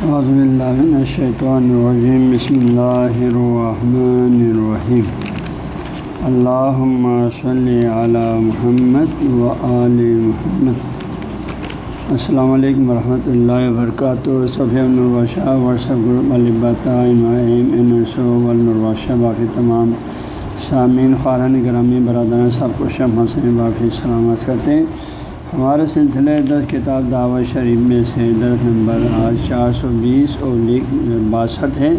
الشیطان الرجیم بسم اللہ الرحمن الرحیم اللہم صلی علی محمد و آل محمد. السلام علیکم ورحمۃ اللہ وبرکاتہ. صفی النواشہ ورثہ گروپ البتا امائم النواشہ باقی تمام سامعین خارن گرامی، برادران، سب کو شم حسین باقی سلامت کرتے ہیں۔ ہمارے سلسلے دس کتاب دعوت شریف میں سے دس نمبر آج چار سو بیس اور باسٹھ ہے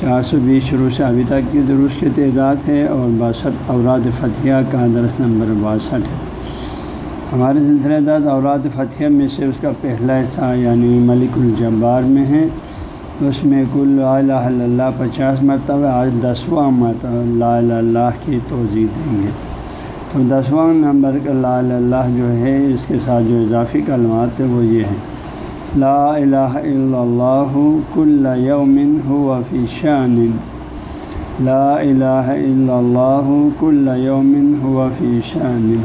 چار سو بیس شروع سے ابھی تک کی درست کی تعداد ہے اور باسٹھ اوراد فتھیہ کا درس نمبر باسٹھ ہے۔ ہمارے سلسلے دس اوراد فتھیہ میں سے اس کا پہلا حصہ یعنی ملک الجبار میں ہے۔ اس میں کل لا الہ الا اللہ پچاس مرتبہ، آج دسواں مرتبہ، لا الہ اللہ کی توضیع دیں گے۔ تو دسواں نمبر کا لا اللہ جو ہے، اس کے ساتھ جو اضافی کلمات ہے وہ یہ ہے لا الہ الا اللہ کل یومن ہو فی شان۔ لا الہ الا اللہ کل یومن ہو فی شان۔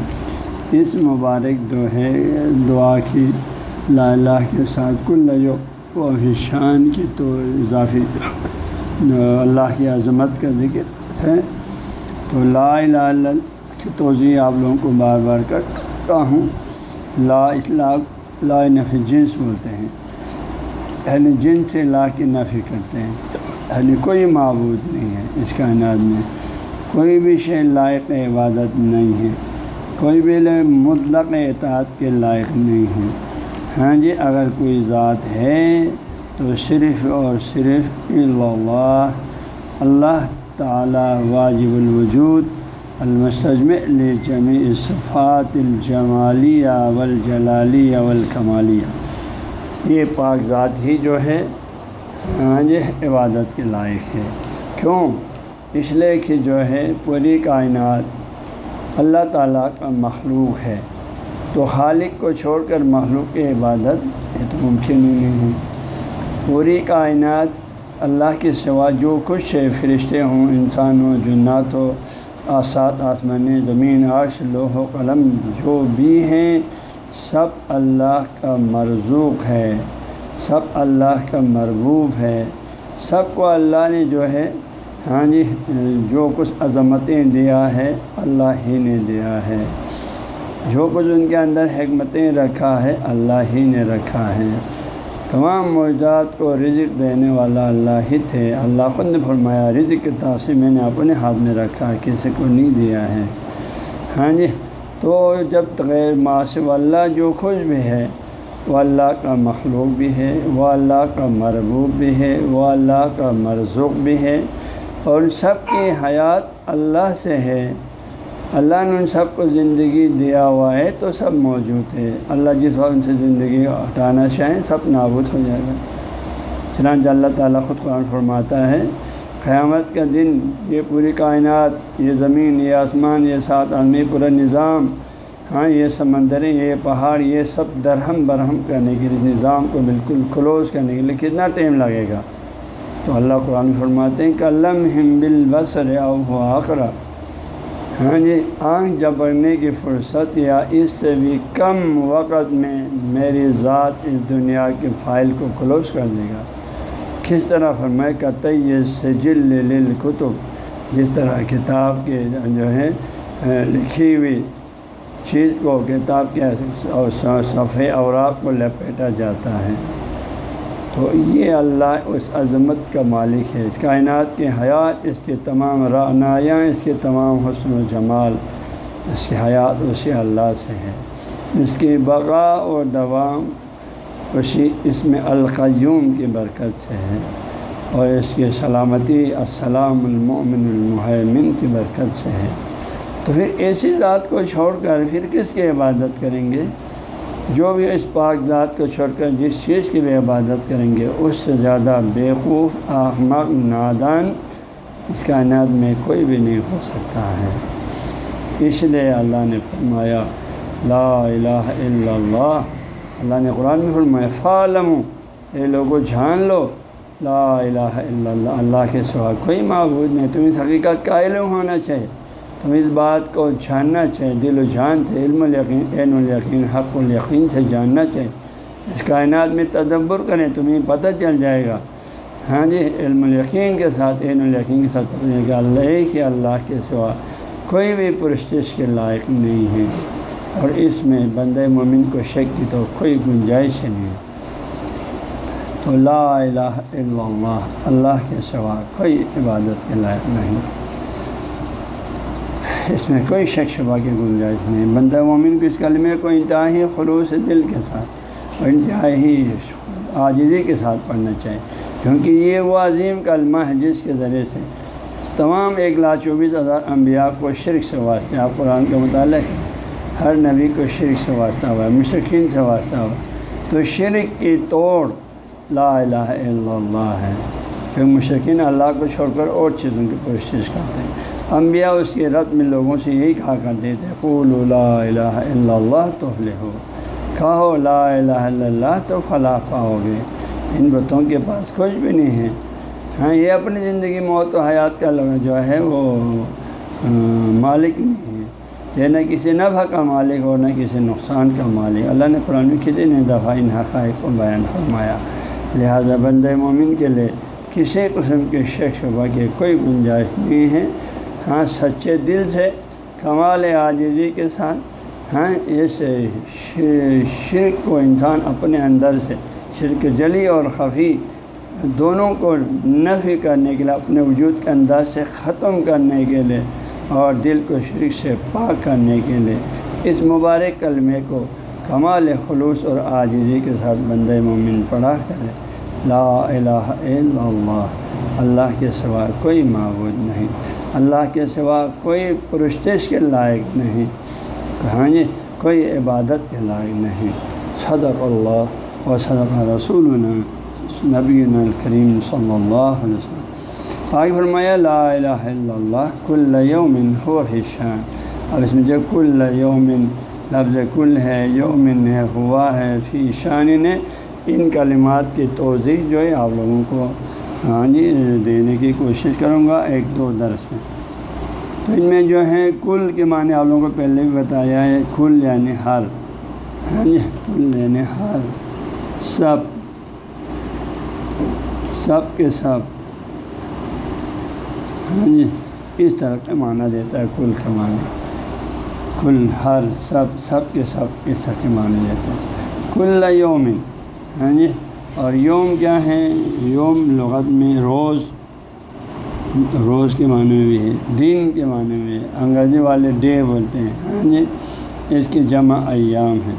اس مبارک جو ہے، دعا کی لا الہ کے ساتھ کل یوم و فی شان کی تو اضافی اللہ کی عظمت کا ذکر ہے۔ تو لا الہ الا کی توضیع آپ لوگوں کو بار بار کرتا ہوں۔ لا اصلاح لا نفی جنس بولتے ہیں۔ اہل جن سے لا کی نفی کرتے ہیں۔ یعنی کوئی معبود نہیں ہے اس کائنات میں۔ کوئی بھی شے لائق عبادت نہیں ہے۔ کوئی بھی مطلق اطاعت کے لائق نہیں ہے۔ ہاں جی اگر کوئی ذات ہے تو صرف اور صرف اللہ اللہ تعالی واجب الوجود۔ المستجم لجمی صفات الجمالیہ والجلالیہ والکمالیہ یہ پاک ذات ہی جو ہے ہاں جی عبادت کے لائق ہے۔ کیوں؟ اس لیے کہ جو ہے، پوری کائنات اللہ تعالیٰ کا مخلوق ہے۔ تو خالق کو چھوڑ کر مخلوق کی عبادت یہ تو ممکن ہی نہیں ہے۔ پوری کائنات اللہ کے سوا جو کچھ ہے، فرشتے ہوں انسان ہو جنات ہو آسات آسمان زمین، عرش لوہ و قلم جو بھی ہیں، سب اللہ کا مرزوق ہے، سب اللہ کا مربوب ہے، سب کو اللہ نے جو ہے ہاں جی جو کچھ عظمتیں دیا ہے، اللہ ہی نے دیا ہے۔ جو کچھ ان کے اندر حکمتیں رکھا ہے، اللہ ہی نے رکھا ہے۔ تمام موجودات کو رزق دینے والا اللہ ہی تھے۔ اللہ خود نے فرمایا، رزق کے تاثر میں نے اپنے ہاتھ میں رکھا، کسی کو نہیں دیا ہے۔ ہاں جی تو جب غیر معاشر اللہ جو خوش بھی ہے وہ اللہ کا مخلوق بھی ہے وہ اللہ کا مربوب بھی ہے وہ اللہ کا مرزوق بھی ہے، اور سب کی حیات اللہ سے ہے۔ اللہ نے ان سب کو زندگی دیا ہوا ہے تو سب موجود ہے اللہ جس وقت ان سے زندگی ہٹانا چاہیں سب نابود ہو جائے گا۔ چنانچہ اللہ تعالیٰ خود قرآن فرماتا ہے، قیامت کا دن، یہ پوری کائنات، یہ زمین، یہ آسمان، یہ سات عالمی پورا نظام ہاں یہ سمندریں، یہ پہاڑ، یہ سب درہم برہم کرنے کے لیے، نظام کو بالکل کلوز کرنے کے لیے کتنا ٹائم لگے گا؟ تو اللہ قرآن فرماتے ہیں کہ علم ہم بل بصر او آخرا ہاں جی آنکھ جبڑنے کی فرصت یا اس سے بھی کم وقت میں میری ذات اس دنیا کے فائل کو کلوز کر دے گا۔ کس طرح فرمائے کا یہ سجل کتب جس طرح کتاب کے جو ہے لکھی ہوئی چیز کو کتاب کے صفحے اوراق کو لپیٹا جاتا ہے۔ تو یہ اللہ اس عظمت کا مالک ہے، اس کائنات کی حیات، اس کے تمام رعنایاں، اس کے تمام حسن و جمال، اس کی حیات اسی اللہ سے ہے اس کی بقا اور دوام اسی اس میں القیوم کی برکت سے ہے اور اس کی سلامتی، السلام المؤمن المحمن کی برکت سے ہے۔ تو پھر ایسی ذات کو چھوڑ کر پھر کس کی عبادت کریں گے؟ جو بھی اس پاک ذات کو چھوڑ کر جس چیز کی بھی عبادت کریں گے، اس سے زیادہ بیوقوف احمق نادان اس کائنات میں کوئی بھی نہیں ہو سکتا ہے۔ اس لیے اللہ نے فرمایا، لا الہ الا اللہ۔ اللہ نے قرآن میں فرمایا فالم اے لوگوں جھان لو۔ لا الہ الا اللہ۔ اللہ کے سوا کوئی معبود نہیں۔ تم اس حقیقت قائل ہونا چاہیے۔ تو اس بات کو جاننا چاہیے دل و جان سے، علم الیقین عین الیقین حق الیقین سے جاننا چاہیے اس کائنات میں تدبر کریں تمہیں پتہ چل جائے گا۔ ہاں جی علم الیقین کے ساتھ عین الیقین کے ساتھ پتہ کہ اللہ ہی اللہ کے سوا کوئی بھی پرستش کے لائق نہیں ہے۔ اور اس میں بندہ مومن کو شک کی تو کوئی گنجائش ہی نہیں۔ ہے تو لا الہ الا اللہ اللہ کے سوا کوئی عبادت کے لائق نہیں۔ اس میں کوئی شک شبہ کی گنجائش نہیں بندہ مومن کو اس کلمے کو انتہائی خلوص دل کے ساتھ اور انتہائی عاجزی کے ساتھ پڑھنا چاہیے کیونکہ یہ وہ عظیم کلمہ ہے جس کے ذریعے سے تمام ایک لاکھ چوبیس ہزار انبیاء کو شرک سے واسطہ آپ قرآن کا متعلق ہے۔ ہر نبی کو شرک سے واسطہ ہوا ہے مشرقین سے واسطہ ہوا تو شرک کی توڑ لا الہ الا اللہ ہے۔ پھر مشرقین اللہ کو چھوڑ کر اور چیزوں کی کوشش کرتے ہیں۔ انبیاء اس کے رت میں لوگوں سے یہی کہا کرتے تھے قول لا الہ الا اللہ تو ہو کہو لا الہ الا اللہ تو فلاح پاؤ گے ان بتوں کے پاس کچھ بھی نہیں ہے۔ ہاں یہ اپنی زندگی، موت و حیات کا جو ہے وہ مالک نہیں ہے۔ یہ نہ کسی نفع کا مالک اور نہ کسی نقصان کا مالک۔ اللہ نے قرآن میں کتنے نے دفعہ ان حقائق کو بیان فرمایا۔ لہذا بند مومن کے لیے کسی قسم کے شک شبہ کی کوئی گنجائش نہیں ہے۔ ہاں سچے دل سے کمال عاجزی کے ساتھ ہاں اس شرک کو انسان اپنے اندر سے شرک جلی اور خفی دونوں کو نفی کرنے کے لیے، اپنے وجود کے انداز سے ختم کرنے کے لیے اور دل کو شرک سے پاک کرنے کے لیے۔ اس مبارک کلمے کو کمال خلوص اور عاجزی کے ساتھ بند مومن پڑھا کرے۔ لا الہ الا اللہ اللہ کے سوا کوئی معبود نہیں۔ اللہ کے سوا کوئی پرستش کے لائق نہیں کہاں جی کوئی عبادت کے لائق نہیں۔ صدق اللہ و صدق رسول نبی الکریم صلی اللہ علیہ وسلم۔ آگے فرمایا، لا الہ الا اللہ، کل یومن ہو شان اب اس میں جو کل یومن، لفظ کل ہے، یومن ہے، ہوا ہے، فی شان نے ان کلمات کی توضیح جو ہے آپ لوگوں کو ہاں جی دینے کی کوشش کروں گا ایک دو درس میں۔ تو ان میں جو ہے کل کے معنی آپ لوگوں کو پہلے بھی بتایا ہے، کل یعنی ہر۔ ہاں جی کل یعنی ہر۔ سب۔ سب کے سب۔ ہاں جی اس طرح کا معنی دیتا ہے کل کا معنی۔ کل، ہر، سب سب کے سب، اس طرح کے معنی دیتا ہے۔ کل یوم۔ ہاں جی۔ اور یوم کیا ہے؟ یوم لغت میں روز روز کے معنی میں بھی ہے، دن کے معنی میں انگریزی والے ڈے بولتے ہیں۔ ہاں جی اس کی جمع ایام ہے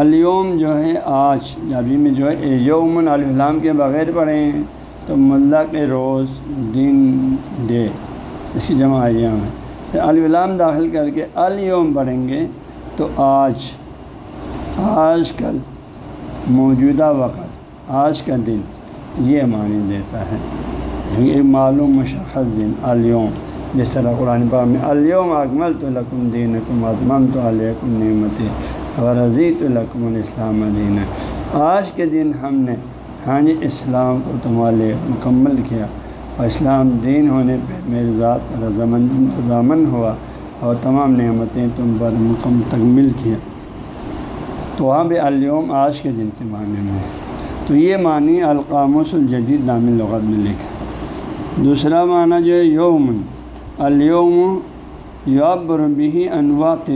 الیوم جو ہے آج عربی میں جو ہے یوم العلام کے بغیر پڑھے ہیں، تو ملا کے روز، دن، ڈے، اس کی جمع ایام ہے العلام داخل کر کے الیوم پڑھیں گے، تو آج آج کل موجودہ وقت آج کا دن یہ معنی دیتا ہے۔ ایک معلوم مشخص دن الیوم جس طرح قرآن پاک میں الیوم اکمل تو لکم دین کم اتمم تو علیکم نعمتی ورضی تو لکم الاسلام دین آج کے دن ہم نے ہاں جی اسلام کو تمہارے مکمل کیا۔ اور اسلام دین ہونے پہ میرے ذات رضامن رضامن ہوا اور تمام نعمتیں تم پر مکم تکمل کیا۔ تو وہاں بھی الیوم آج کے دن کے معنی میں۔ تو یہ معنی القاموس الجدید دام لغت میں لکھا دوسرا معنی جو ہے یومن الوم یوبر بھی انواط.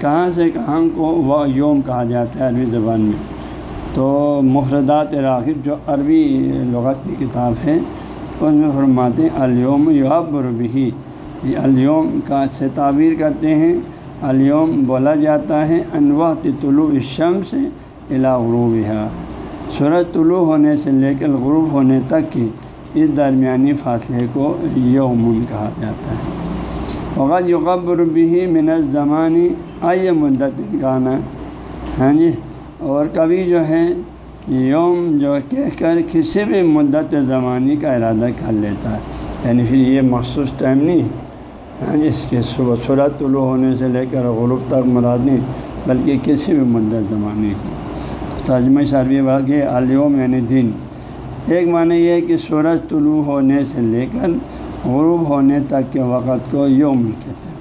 کہاں سے کہاں کو وہ یوم کہا جاتا ہے عربی زبان میں. تو مفردات راغب جو عربی لغت کی کتاب ہے اس میں فرماتے ہیں الوم یوبر بھی الوم کا سے تعبیر کرتے ہیں الوم بولا جاتا ہے انواط طلوع شم سے الا غروب سورج طلوع ہونے سے لے کر غروب ہونے تک کی اس درمیانی فاصلے کو یومن کہا جاتا ہے۔ وقت یقبر بھی من زمانی آئیے مدت گانا ہاں جی اور کبھی جو ہے یوم جو کہہ کر کسی بھی مدت زمانی کا ارادہ کر لیتا ہے۔ یعنی پھر یہ مخصوص ٹائم نہیں ہاں جی اس کے صبح صورت طلوع ہونے سے لے کر غروب تک مراد نہیں، بلکہ کسی بھی مدت زمانی کو۔ ترجمہ شربی بلکہ الوم یعنی دن ایک معنی یہ ہے کہ سورج طلوع ہونے سے لے کر غروب ہونے تک کے وقت کو یوم کہتے ہیں۔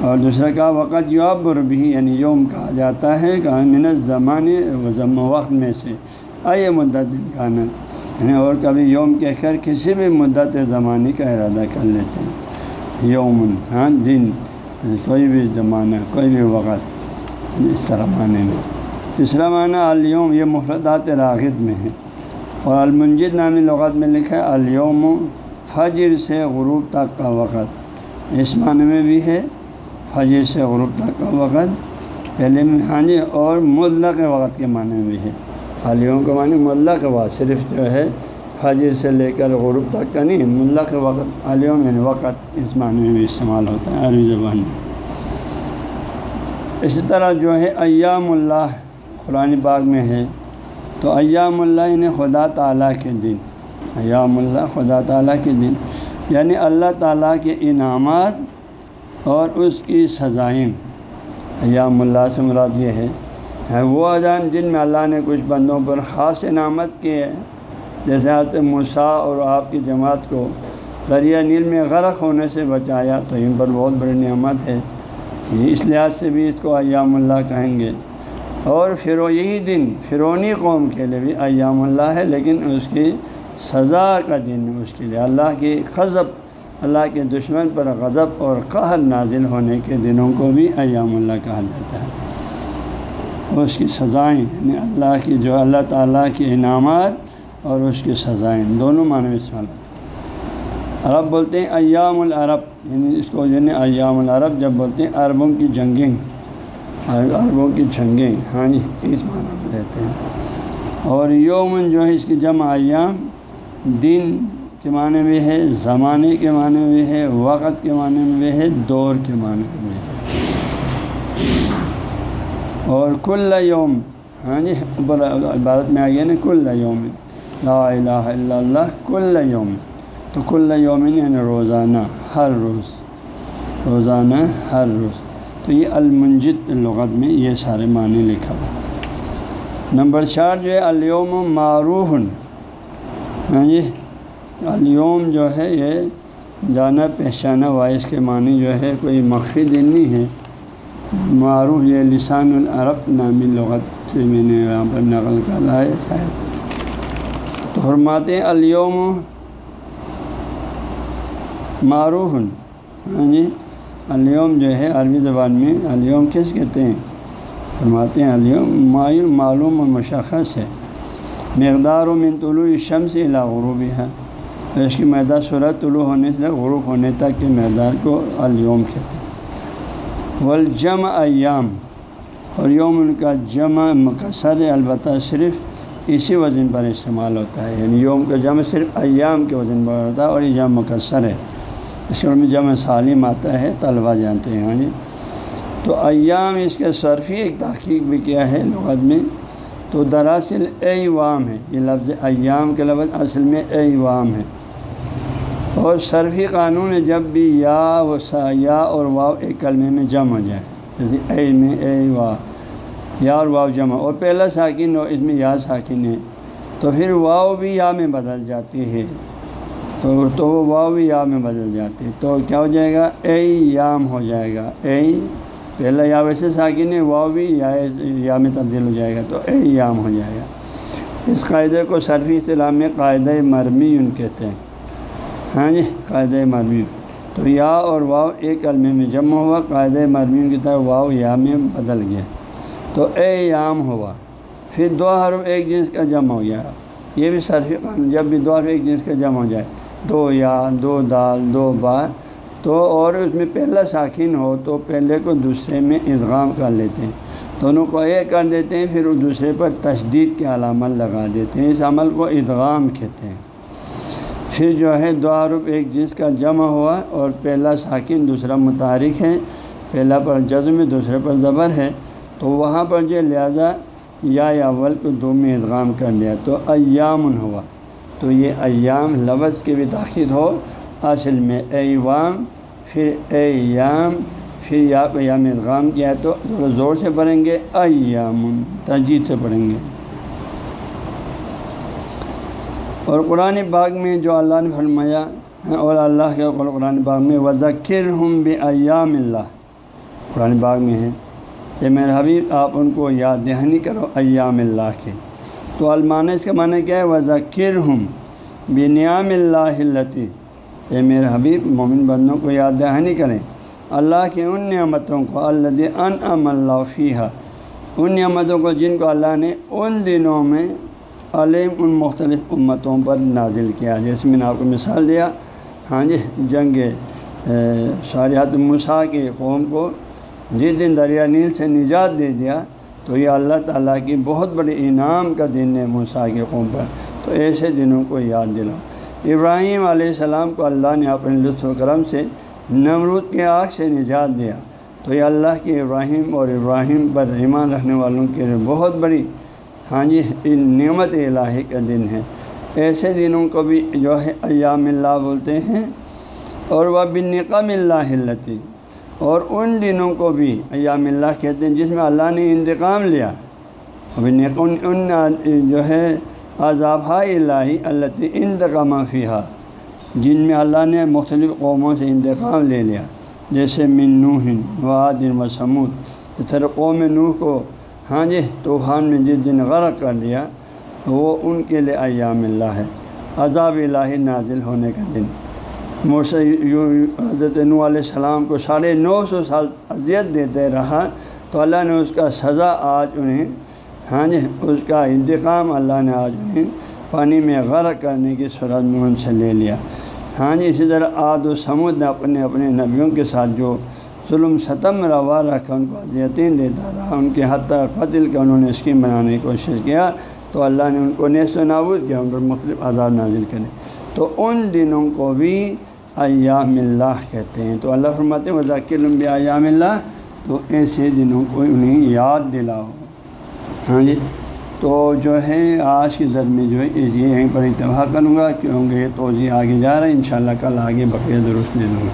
اور دوسرا کہا، وقت یوبر بھی یعنی یوم کہا جاتا ہے کہ منت زمانے ضم وقت میں سے۔ آئے مدت دن کانا یعنی اور کبھی یوم کہہ کر کسی بھی مدت زمانے کا ارادہ کر لیتے ہیں۔ یوم ہاں دن یعنی کوئی بھی زمانہ، کوئی بھی وقت، اس طرح معنی میں۔ تیسرا معنی الوم یہ مفردات راغب میں ہے اور المنجد نامی لغت میں لکھا ہے الوم فجر سے غروب تک کا وقت۔ اس معنی میں بھی ہے، فجر سے غروب تک کا وقت۔ پہلے میں ہاں جی اور مطلق وقت کے معنی میں بھی ہے۔ الوم کا معنی مطلق وقت، صرف جو ہے فجر سے لے کر غروب تک کا نہیں، مطلق وقت الوم یعنی وقت، اس معنی میں بھی استعمال ہوتا ہے عربی زبان میں۔ اسی طرح جو ہے ایام اللہ قرآن باغ میں ہے، تو ایام اللہ یعنی خدا تعالیٰ کے دن۔ ایام اللہ، خدا تعالیٰ کے دن۔ یعنی اللہ تعالیٰ کے انعامات اور اس کی سزائیں۔ ایام اللہ سے مراد یہ ہے وہ اذان جن میں اللہ نے کچھ بندوں پر خاص انعامت کی ہے جیسے آتے مسا اور آپ کی جماعت کو دریا نیل میں غرق ہونے سے بچایا، تو ان پر بہت بڑی نعمت ہے۔ اس لحاظ سے بھی اس کو ایام اللہ کہیں گے۔ اور پھر یہی دن فرونی قوم کے لیے بھی ایام اللہ ہے، لیکن اس کی سزا کا دن اس کے لیے اللہ کی خضب اللہ کے دشمن پر غضب اور قہر نازل ہونے کے دنوں کو بھی ایام اللہ کہا جاتا ہے۔ اس کی سزائیں یعنی اللہ کی جو اللہ تعالیٰ کے انعامات اور اس کی سزائیں، دونوں معنی میں استعمال ہوتے ہیں۔ عرب بولتے ہیں ایام العرب یعنی اس کو یعنی ایام العرب جب بولتے ہیں، عربوں کی جنگیں۔ عربوں کی جھنگیں ہاں جی اس معنی میں لیتے ہیں۔ اور یومن جو ہے، اس کی جمع ایام، دن کے معنی میں ہے، زمانے کے معنی میں ہے، وقت کے معنی میں بھی ہے، دور کے معنی میں ہے۔ اور کل یوم ہاں جی اوپر عبارت میں آ گیا نا، کل یوم، لا الہ الا اللہ، کل یوم۔ تو کل یوم یعنی روزانہ، ہر روز۔ روزانہ، ہر روز۔ تو یہ المنجد لغت میں یہ سارے معنی لکھا ہوا نمبر چار جو ہے الوم معروف۔ ہاں جی الوم جو ہے، یہ جانا پہچانا وائس کے معنی جو ہے، کوئی مخفی دن نہیں ہے۔ معروف یہ لسان العرب نامی لغت سے میں نے یہاں پر نقل کرا ہے، شاید۔ تو حرمات الوم معروف۔ ہاں جی الوم جو ہے عربی زبان میں الوم کس کہتے ہیں؟ فرماتے ہیں الوم مایو معلوم و مشخص ہے۔ مقدار و من طلوع شمس الا غروبی ہے اس کی میدان صورت طلوع ہونے سے غروب ہونے تک کے مقدار کو الوم کہتے ہیں۔ والجمع ایام، اور یوم ان کا جمع مقصر البتہ صرف اسی وزن پر استعمال ہوتا ہے۔ یعنی یوم کا جمع صرف ایام کے وزن پر ہوتا ہے اور یہ جمع مقصر ہے۔ اس کے میں جمع سالم آتا ہے طلبہ جانتے ہیں ہاں جی۔ تو ایام اس کے صرفی ایک تحقیق بھی کیا ہے لغت میں۔ تو دراصل اے وام ہے، یہ لفظ ایام کے لفظ اصل میں اے وام ہے۔ اور صرفی قانون جب بھی یا و سا، یا اور واؤ ایک کلمے میں جمع ہو جائے۔ جیسے اے میں اے وا، یا اور واؤ جمع۔ اور پہلا ساکن ہو اس میں یا ساکن ہے۔ تو پھر واؤ بھی یا میں بدل جاتی ہے تو تو وہ واؤ یا میں بدل جاتی تو کیا ہو جائے گا؟ اے یام ہو جائے گا۔ اے پہلا یا ویسے ساکن ہے واؤ بھی یا یا میں تبدیل ہو جائے گا تو اے یام ہو جائے گا۔ اس قاعدے کو صرفی اصطلاح میں قاعدہ مرمی ان کہتے ہیں۔ ہاں جی قاعدہ مرمی تو یا اور واؤ ایک علمے میں جمع ہوا، قاعدہ مرمی کی طرح واؤ یا میں بدل گیا۔ تو اے یام ہوا۔ پھر دو حرف ایک جنس کا جمع ہو گیا۔ یہ بھی صرفی قانون، جب بھی دو حرف ایک جنس کا جمع ہو جائے دو یا دو دال، دو بار، تو اور اس میں پہلا ساکن ہو تو پہلے کو دوسرے میں ادغام کر لیتے ہیں۔ دونوں کو ایک کر دیتے ہیں، پھر دوسرے پر تشدید کے علامت لگا دیتے ہیں۔ اس عمل کو ادغام کہتے ہیں۔ پھر جو ہے، دو عرب ایک جس کا جمع ہوا اور پہلا ساکن دوسرا متحرک ہے۔ پہلا پر جزم ہے دوسرے پر زبر ہے۔ تو وہاں پر جو لہٰذا یا اول کو دو میں ادغام کر لیا۔ تو ایامن ہوا۔ تو یہ ایام لفظ کی بھی تاخیر ہو، اصل میں ایوام پھر ایام پھر یا کو یام ادغام کیا تو تھوڑا زور سے پڑھیں گے، ایام تجدید سے پڑھیں گے۔ اور قرآن باغ میں جو اللہ نے فرمایا اور اللہ کے قرآن باغ میں وزکر ہم بے ایام اللہ قرآن باغ میں ہے کہ میرے حبیب، آپ ان کو یاد دہانی کرو ایام اللہ کے۔ تو علمانہ اس کا معنی کیا ہے؟ وہ ہوں بنیام اللہ التی اے میرے حبیب، مومن بندوں کو یاد دہانی کریں۔ اللہ کی ان نعمتوں کو اللہ ان ام اللہ فیحہ ان نعمتوں کو جن کو اللہ نے ان دنوں میں علم ان مختلف امتوں پر نازل کیا۔ جیسے میں نے آپ کو مثال دیا ہاں جی جنگ شاریات مسا کے قوم کو جس دن دریا نیل سے نجات دے دیا تو یہ اللہ تعالیٰ کی بہت بڑی انعام کا دن ہے موسا کے قوم پر۔ تو ایسے دنوں کو یاد دلاؤ۔ ابراہیم علیہ السلام کو اللہ نے اپنے لطف و کرم سے نمرود کے آگ سے نجات دیا۔ تو یہ اللہ کے ابراہیم اور ابراہیم پر ایمان رکھنے والوں کے لیے بہت بڑی ہاں جی نعمت الہی کا دن ہے۔ ایسے دنوں کو بھی جو ہے ایام اللہ بولتے ہیں اور وہ بنقم اللہ التی۔ اور ان دنوں کو بھی ایام اللہ کہتے ہیں جس میں اللہ نے انتقام لیا۔ ان ان جو ہے عذابہ الہی اللہ انتقام فیحہ جن میں اللہ نے مختلف قوموں سے انتقام لے لیا۔ جیسے من نوح و عادن و سمود طرح قوم نوح کو ہاں جی طوفان میں جس دن غرق کر دیا، وہ ان کے لیے ایام اللہ ہے۔ عذاب الہی نازل ہونے کا دن۔ موسیٰ حضرت نو علیہ السلام کو ساڑھے نو سو سال اذیت دیتے رہا تو اللہ نے اس کا سزا آج انہیں ہاں جی اس کا انتقام اللہ نے آج انہیں پانی میں غرق کرنے کی صورت میں ان سے لے لیا۔ ہاں جی اسی طرح آد و سمود نے اپنے اپنے نبیوں کے ساتھ جو ظلم ستم روا رکھا، ان کو اذیتیں دیتا رہا۔ ان کے حد تک قتل کا انہوں نے اسکیم بنانے کی کوشش کیا تو اللہ نے ان کو نیست و نابود کیا، ان پر مختلف عذاب نازل کرے تو ان دنوں کو بھی ایام اللہ کہتے ہیں۔ تو اللہ فرماتے ہیں ذاکر ایام اللہ، تو ایسے دنوں کو انہیں یاد دلاؤ۔ ہاں جی؟ تو جو ہے، آج کی در میں جو ہے یہ یہیں پر اتباہ کروں گا کیونکہ توضیع آگے جا رہا ہے، انشاءاللہ کل آگے بقیہ درست دے دوں گا۔